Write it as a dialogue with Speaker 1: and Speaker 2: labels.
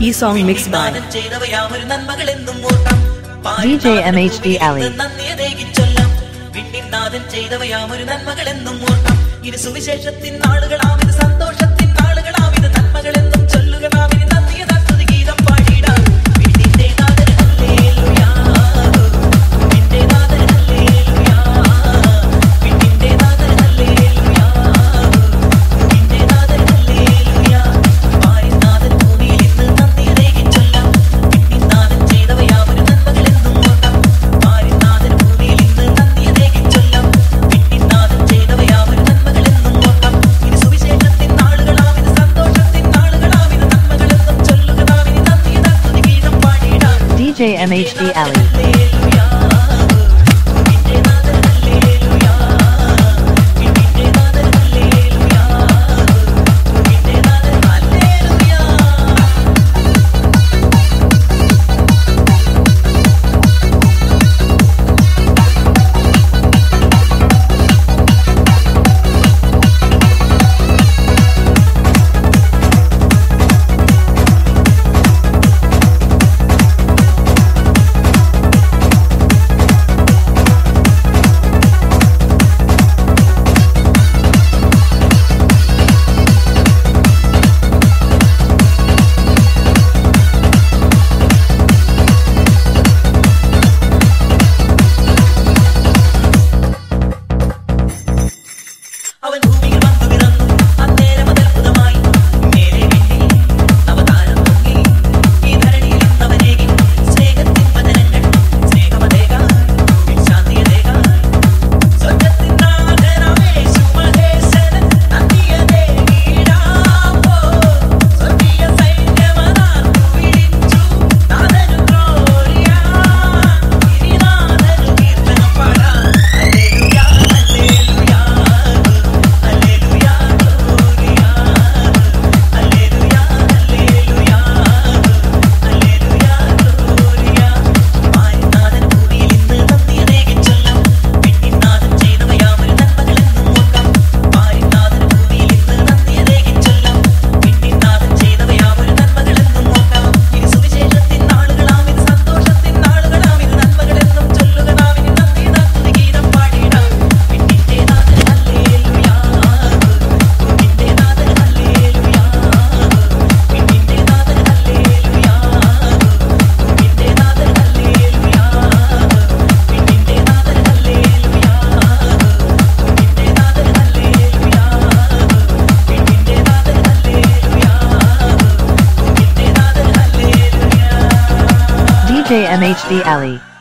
Speaker 1: ഈ song mix by
Speaker 2: DJ MHD
Speaker 3: നന്മകളെന്നും ഓർക്കാം. ഇനി സുവിശേഷത്തിൻ നാളുകളാം സന്തോഷം.
Speaker 2: DJ MHD Alley. JMHD Alley.